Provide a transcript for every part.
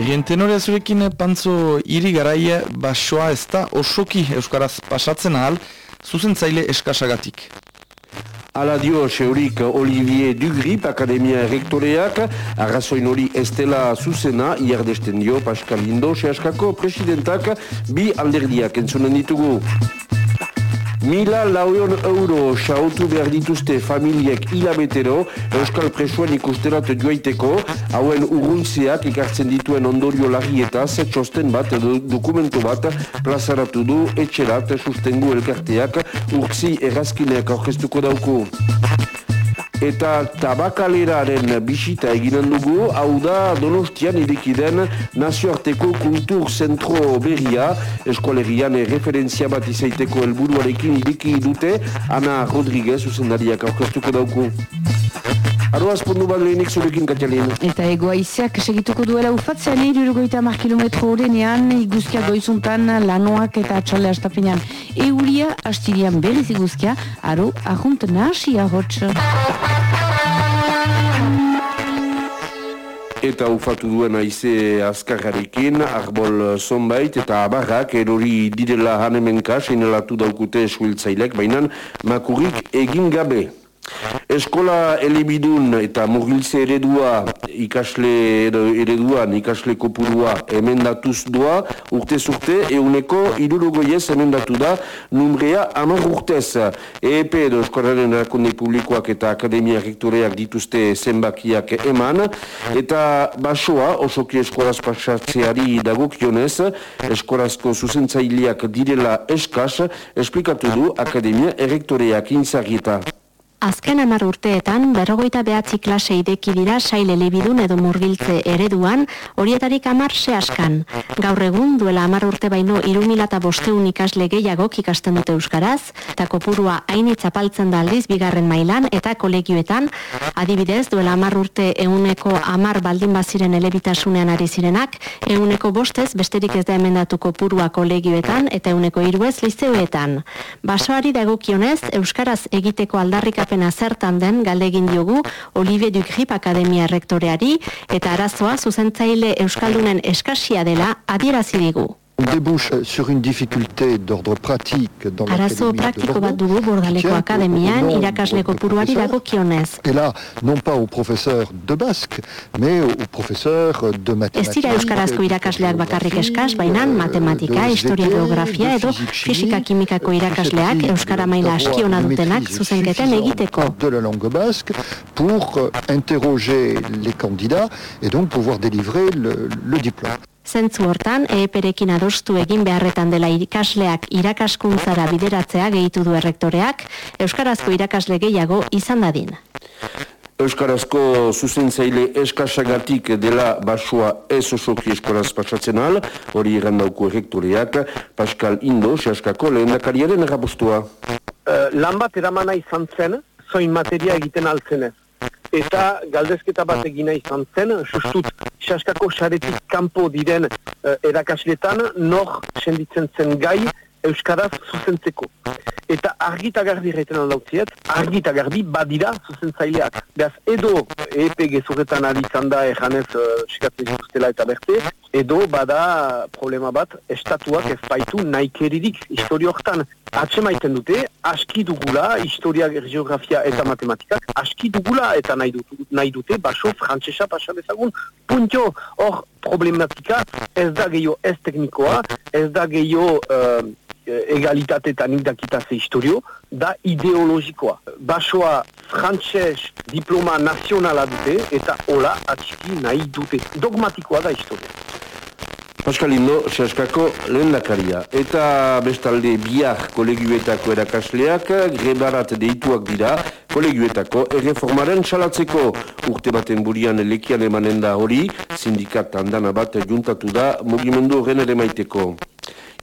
Berrien tenorea zurekin pantzo hiri garaia basoa ez da osoki Euskaraz pasatzen ahal, zuzentzaile eskasagatik. Ala dio seurik Olivier Dugrip Akademia Rektoreak, arrazoin hori estela zuzena, iardesten dio Pascal Lindo, sehaskako presidentak bi alderdiak entzunen ditugu. Mila lauion euro xautu behar dituzte familiek hilabetero Euskal Presuan ikusterat joaiteko. Hauen urruntziak ikartzen dituen ondorio lagietaz txosten bat dokumentu bat plazaratu du etxerat sustengu elkarteak urtzi errazkineak aurkeztuko dauku eta tabakaleraren bisita eginen dugu, hau da Donostian irikiden nazioarteko kultur zentro berria, eskolerian referentzia bat izaiteko helburuarekin iriki dute, Ana Rodriguez uzendariak aurkeztuko dauku. Aro azpondu bat lehenik zurekin, Katialin. Eta egoa izak segituko duela ufatzean irurogoita mar kilometro horrenean, iguzkia goizuntan lanoak eta atxalde astapenean. Euria, astirian berriz iguzkia, aro, ahunt nasi ahotx. Eta ufatu duen aize azkarrarekin, arbol zonbait eta abarrak erori direla hanemenka, seinalatu daukute esuiltzailek, baina makurik egin gabe. Eskola elebidun eta murgiltze eredua ikasle ereduan ikasle kopurua emendatuz doa urte zurte euneko irurugoiez emendatu da numrea amar urtez EEP edo Eskolaren Erakunde Publikoak eta Akademia Rektoreak dituzte zenbakiak eman eta basoa osoki eskolaz pasatzeari dagokionez eskolazko zuzentzaileak direla eskaz esplikatu du Akademia Errektoreak inzagieta. Azken amar urteetan, berrogoita behatzi klase ideki dira saile lebidun edo murgiltze ereduan, horietarik amar se. Gaur egun, duela amar urte baino irumilata bosteun ikasle gehiagok ikasten dute Euskaraz, eta kopurua hainitza paltzen da aldiz bigarren mailan eta kolegioetan, adibidez, duela amar urte euneko amar baldin baziren elebitasunean ari zirenak, euneko bostez besterik ez da emendatu kopurua kolegioetan eta euneko iruez lizeoetan. Basoari dagokionez, Euskaraz egiteko aldarrika apena zertan den galdegin diogu Olivier Dugrip Akademia Rektoreari eta arazoa zuzentzaile Euskaldunen eskasia dela adierazi digu. On débouche sur une difficulté d'ordre pratique dans Arazo praktiko bat dugu bordaleko akademian irakasleko puruari dago kionez. Et là, non pas aux professeurs de basque, mais aux professeurs de mathématiques. Ez dira euskarazko irakasleak bakarrik eskaz, baina matematika, historia geografia edo fisika kimikako irakasleak euskara maila askiona dutenak zuzenketen egiteko. De la langue basque pour interroger les candidats et donc pouvoir délivrer le, le diplôme. Zentzu hortan, EEPerekin adostu egin beharretan dela ikasleak irakaskuntzara bideratzea gehitu du errektoreak, Euskarazko irakasle gehiago izan dadin. Euskarazko zuzentzaile eskasagatik dela basua ez osoki eskolaz pasatzen al, hori errandauko errektoreak, Pascal Indo, sehaskako lehen dakariaren errapustua. Uh, lan bat eramana izan zen, zoin materia egiten altzenez eta galdezketa bat egina izan zen, sustut, xaskako xaretik kanpo diren uh, erakasletan, nor senditzen zen gai Euskaraz zuzentzeko. Eta argita garbi reiten aldautziet, argita garbi badira zuzentzaileak. Beaz, edo EPE gezurretan ari da ejanez uh, sikatzen eta berte, edo bada problema bat, estatuak ez baitu naikeririk historio hortan. Atse maiten dute, aski dugula, historia, geografia eta matematikak, aski dugula eta nahi, dut, nahi dute, baso, frantzesa, pasa dezagun, puntio, hor problematika, ez da gehiago ez teknikoa, ez da gehiago uh, egalitate eta nindakitase historio, da ideologikoa. Basoa frantses diploma nazionala dute eta hola atxiki nahi dute. Dogmatikoa da historia. Pascal Indo, sehaskako lehen lakaria. Eta bestalde biak kolegiuetako erakasleak grebarat deituak dira kolegiuetako erreformaren salatzeko urte baten burian lekian emanen da hori, sindikat handana bat juntatu da mugimendu horren ere maiteko.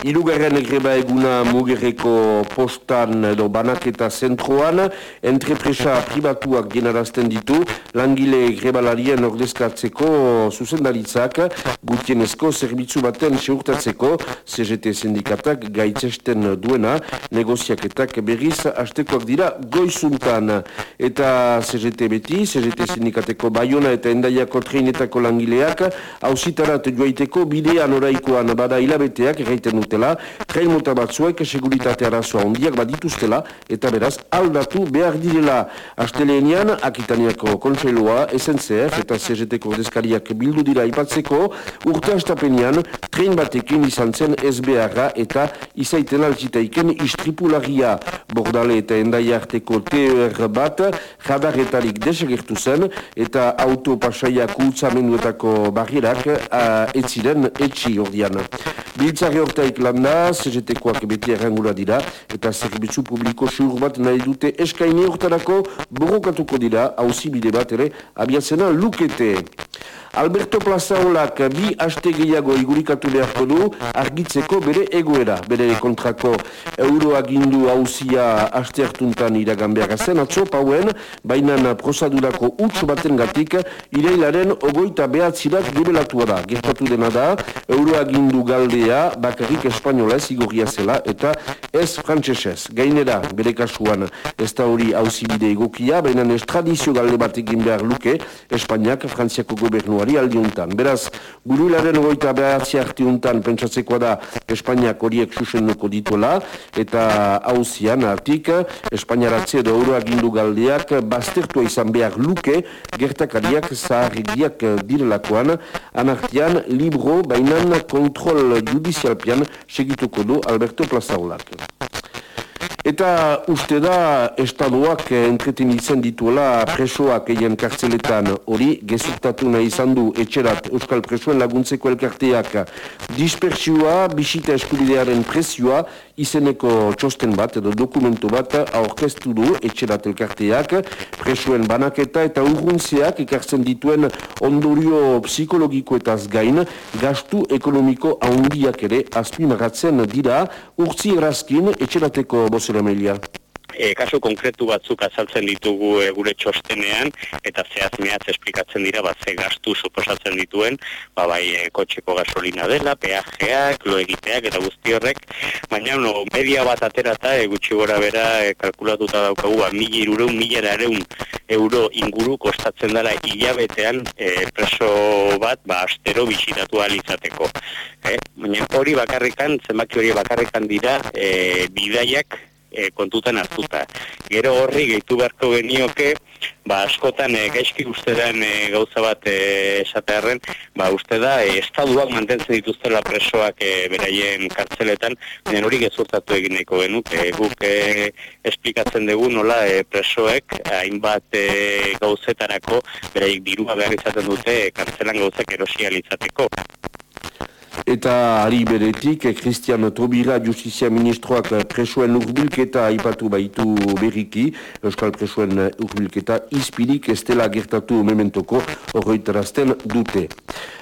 Ilugarren greba eguna mugerreko postan edo banaketa zentroan, entrepresa pribatuak genarazten ditu, langile grebalarien ordezkatzeko zuzendaritzak, gutienezko zerbitzu baten seurtatzeko, CGT sindikatak gaitzesten duena, negoziaketak berriz astekoak dira goizuntan. Eta CGT beti, CGT sindikateko baiona eta endaiako treinetako langileak, hausitarat joaiteko bidean oraikoan bada hilabeteak erraiten dutela, train mota batzuek seguritate arazoa ondiak badituztela eta beraz aldatu behar direla. Asteleenian, Akitaniako konseilua, SNCF eta CGT kordezkariak bildu dira ipatzeko, urte astapenean, tren batekin izan zen SBR eta izaiten altzitaiken istripularia. Bordale eta endaiarteko TER bat, jadarretarik desagertu zen eta autopasaiak utzamenduetako barrierak ez ziren etxi ordian. Biltzari hortaik landa, CGT-koak beti errangula dira, eta zerbitzu publiko sur bat nahi dute eskaini hortarako borrokatuko dira, hauzi bide bat ere, abiatzena lukete. Alberto Plazaolak bi haste gehiago igurikatu beharko du argitzeko bere egoera. Bere kontrako euroagindu hauzia haste hartuntan iragan behar zen, atzo pauen, baina prosadurako utx baten gatik, ireilaren ogoita behatzirak gebelatua da. Gertatu dena da, euroagindu galdea bakarrik espainolez igorria zela eta ez frantzesez. Gainera, bere kasuan, ez da hori hauzibide egokia, baina ez tradizio galde bat egin behar luke, Espainiak, Frantziako gobernuari hori aldiuntan. Beraz, guruilaren goita behatzi hartiuntan pentsatzekoa da Espainiak horiek susenduko dituela, eta hauzian, artik, Espainiaratze edo euroagindu galdeak baztertua izan behar luke, gertakariak zaharrigiak direlakoan, anartian, libro, bainan, kontrol judizialpian, segituko du Alberto Plazaulak. Eta uste da, estadoak entretenitzen dituela presoak egin kartzeletan. Hori, gezurtatu nahi izan du etxerat Euskal Presoen laguntzeko elkarteak. Dispersioa, bisita eskubidearen presioa, izeneko txosten bat edo dokumentu bat aurkeztu du etxerat elkarteak, presoen banaketa eta urguntzeak ikartzen dituen ondorio psikologikoetaz gain, gastu ekonomiko haundiak ere azpimaratzen dira, urtzi erazkin etxerateko bozera Amelia. e, kasu konkretu batzuk azaltzen ditugu e, gure txostenean eta zehaz mehatz esplikatzen dira bat ze gastu suposatzen dituen ba, bai e, kotxeko gasolina dela, peajeak, lo egiteak eta guzti horrek baina no, media bat aterata e, gutxi gora bera e, kalkulatuta daukagu ba, mili irureun, ereun euro inguru kostatzen dela hilabetean e, preso bat ba, astero bisitatu alizateko e, baina hori bakarrikan zenbaki hori bakarrikan dira e, bidaiak e, kontutan hartuta. Gero horri gehitu beharko genioke, ba askotan e, gaizki uste e, gauza bat e, esatearen, ba uste da e, estaduak mantentzen dituztela presoak e, beraien kartzeletan, baina hori gezurtatu egin nahiko genuk, e, guk e, esplikatzen dugu nola e, presoek hainbat e, gauzetarako beraik dirua behar izaten dute e, kartzelan gauzak erosializateko eta ari beretik, Christian Tobira Justizia Ministroak presoen urbilketa aipatu baitu berriki, Euskal presoen urbilketa izpirik ez dela gertatu mementoko horretarazten dute.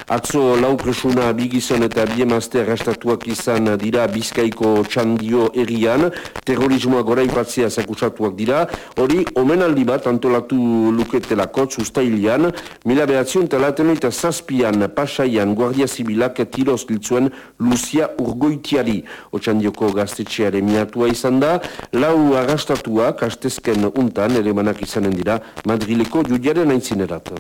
Atzo lau presuna bigizan eta biemazte arrastatuak izan dira Bizkaiko txandio erian, terrorismoa gora ipatzea zakusatuak dira, hori omenaldi bat antolatu luketelako zuztailian, mila behatzion talaten eta zazpian pasaian Guardia Zibilak tiroz giltzuen Lucia Urgoitiari. Otxandioko gaztetxeare miatua izan da, lau arrastatuak astezken untan ere manak izanen dira Madrileko judiaren aintzinerat.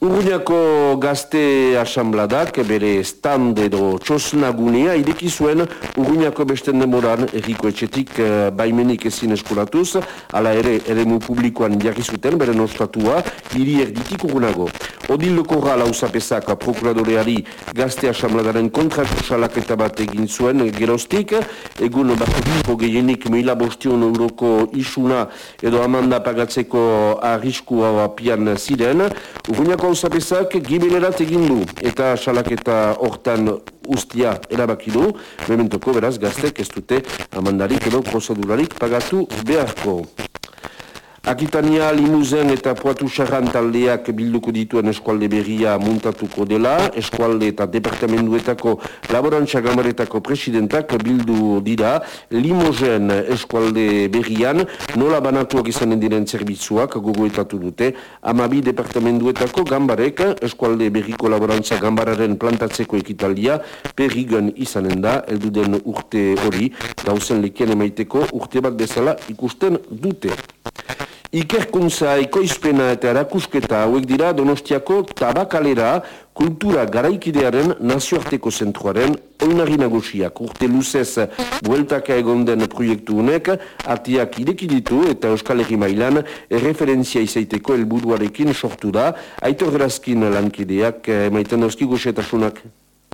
Urruñako gazte asambladak bere stand edo txosnagunea ideki zuen Urruñako besten demoran erriko etxetik uh, baimenik ezin eskulatuz, ala ere eremu publikoan jarri zuten bere nostatua hiri erditik urrunago. Odil lokorra lausapezak prokuradoreari gazte asambladaren kontrako salaketa bat egin zuen gerostik, egun bat gehienik meila bostion euroko isuna edo amanda pagatzeko arriskua pian ziren. Urruñako gauzapezak gibilerat egin du eta salaketa hortan ustia erabaki du, mementoko beraz gaztek ez dute amandarik edo prozedurarik pagatu beharko. Akitania limuzen eta poatu xarran taldeak bilduko dituen eskualde berria muntatuko dela, eskualde eta departamenduetako laborantza gamaretako presidentak bildu dira, limozen eskualde berrian, nola banatuak izanen diren zerbitzuak gogoetatu dute, amabi departamenduetako gambarek eskualde berriko laborantza gambararen plantatzeko ekitaldia, perrigen izanen da, elduden urte hori, gauzen lekien emaiteko urte bat bezala ikusten dute. Ikerkuntza ekoizpena eta erakusketa hauek dira Donostiako tabakalera kultura garaikidearen nazioarteko zentruaren oinari nagusiak. Urte luzez bueltaka egon den proiektu honek atiak idekiditu eta Euskal Herri mailan erreferentzia izaiteko helburuarekin sortu da. Aitor Grazkin lankideak maiten dauzki goxetasunak.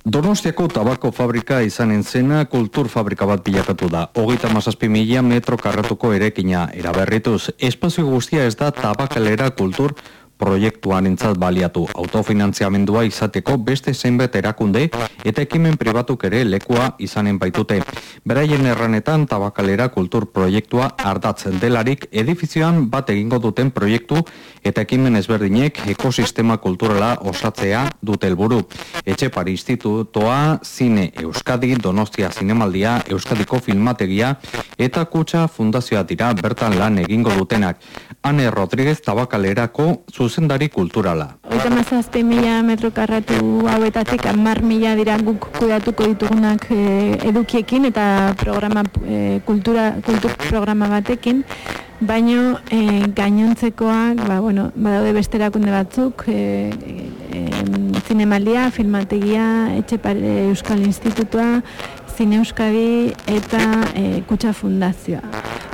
Donostiako tabako fabrika izanen zena kultur fabrika bat bilakatu da. Hogeita mazazpi mila metro karratuko erekina eraberrituz. Espazio guztia ez da tabakalera kultur proiektuan entzat baliatu autofinantziamendua izateko beste zenbet erakunde eta ekimen pribatuk ere lekua izanen baitute. Beraien erranetan tabakalera kultur proiektua ardatzen delarik edifizioan bat egingo duten proiektu eta ekimen ezberdinek ekosistema kulturala osatzea dute helburu. Etxepar institutoa, Zine Euskadi, Donostia Zinemaldia, Euskadiko Filmategia eta Kutsa Fundazioa dira bertan lan egingo dutenak. Ane Rodríguez tabakalerako zuzendari kulturala. Oita mazazpe mila metro karratu hauetatik amar mila dira guk kudatuko ditugunak e, edukiekin eta programa, e, kultura, kultur programa batekin. Baino e, gainontzekoak, ba, bueno, badaude beste erakunde batzuk, e, e, zinemaldia, filmategia, etxepare Euskal Institutua, Zine Euskadi eta e, Kutsa Fundazioa.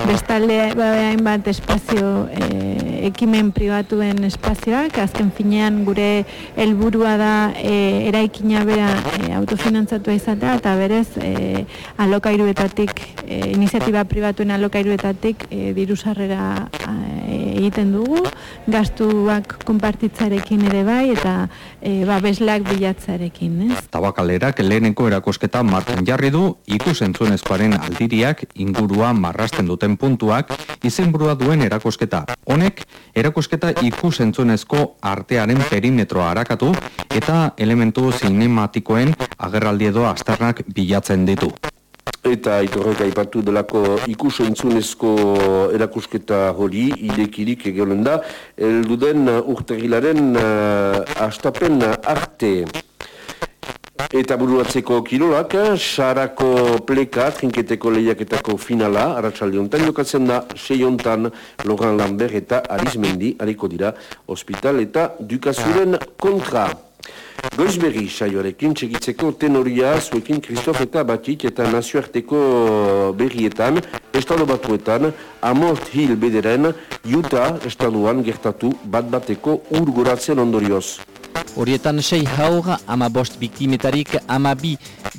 Bestalde, badean bat espazio, e, ekimen pribatuen espazioak, azken finean gure helburua da e, eraikina bera e, autofinantzatua izatea, eta berez, e, alokairuetatik, e, iniziatiba pribatuen alokairuetatik e, diru sarrera e, egiten dugu, gastuak konpartitzarekin ere bai, eta e, babesleak bilatzarekin, ez? Tabakalerak leheneko erakosketa martan jarri du ikusentzunezkoaren aldiriak ingurua marrasten duten puntuak izenburua duen erakosketa. Honek, erakosketa ikusentzunezko artearen perimetroa harakatu eta elementu zinematikoen agerraldi edo astarnak bilatzen ditu. Eta itorrek aipatu delako ikusentzunezko erakusketa hori idekirik egonen da, elduden urtegilaren uh, astapen arte. Eta buruatzeko kirolak, sarako pleka, trinketeko lehiaketako finala, arratsalde honetan jokatzen da, sei honetan, Logan Lambert eta Arizmendi, hariko dira, hospital eta dukazuren kontra. Goiz berri saioarekin txegitzeko tenoria zuekin Kristof eta Batik eta nazioarteko berrietan, estado batuetan, Amort Hill bederen, Utah estaduan gertatu bat bateko urgoratzen ondorioz. Horietan sei haur, ama bost biktimetarik, ama bi,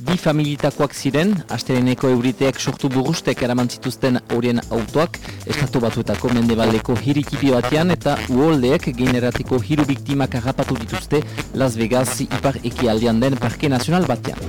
bi familitakoak ziren, astereneko euriteak sortu burustek eraman zituzten horien autoak, estatu batuetako mendebaldeko hirikipio batean, eta uoldeek generatiko hiru biktimak harrapatu dituzte Las Vegas ipar ekialdean den Parke Nazional batean.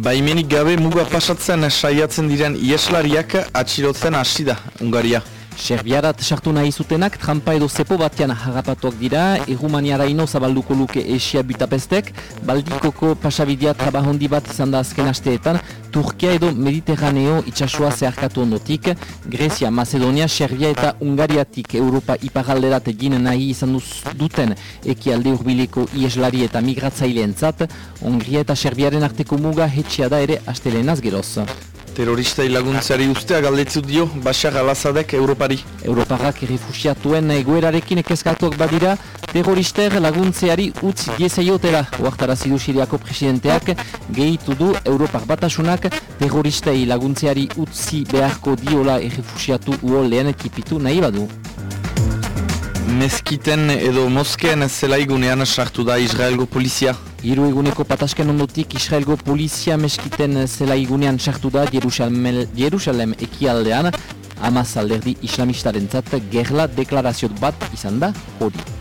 Baimenik gabe muga pasatzen saiatzen diren ieslariak atxirotzen hasi da, Ungaria. Serbiarat sartu nahi zutenak trampa edo zepo batean harrapatuak dira, Erumaniara ino zabalduko luke Esia Butapestek, baldikoko pasabidia trabahondi bat izan da azken asteetan, Turkia edo Mediterraneo itxasua zeharkatu ondotik, Grecia, Macedonia, Serbia eta Ungariatik Europa iparalderat egin nahi izan duten ekialde urbiliko ieslari eta migratzaileen zat, Hongria eta Serbiaren arteko muga hetxia da ere astelenaz geroz. Terrorista laguntzari ustea galdetzu dio Bashar al-Assadek Europari. Europarrak refusiatuen egoerarekin ekezkatuak badira, terrorister laguntzeari utz diezaiotera. Oartara zidu siriako presidenteak gehitu du Europar batasunak terroristei laguntzeari utzi beharko diola errefusiatu uolean ekipitu nahi badu. Mezkiten edo moskeen zelaigunean sartu da Israelgo polizia. Hiru eguneko patasken ondotik Israelgo polizia meskiten zelaigunean sartu da Jerusalem ekialdean. Amaz alderdi islamistaren zat gerla deklaraziot bat izan da hori.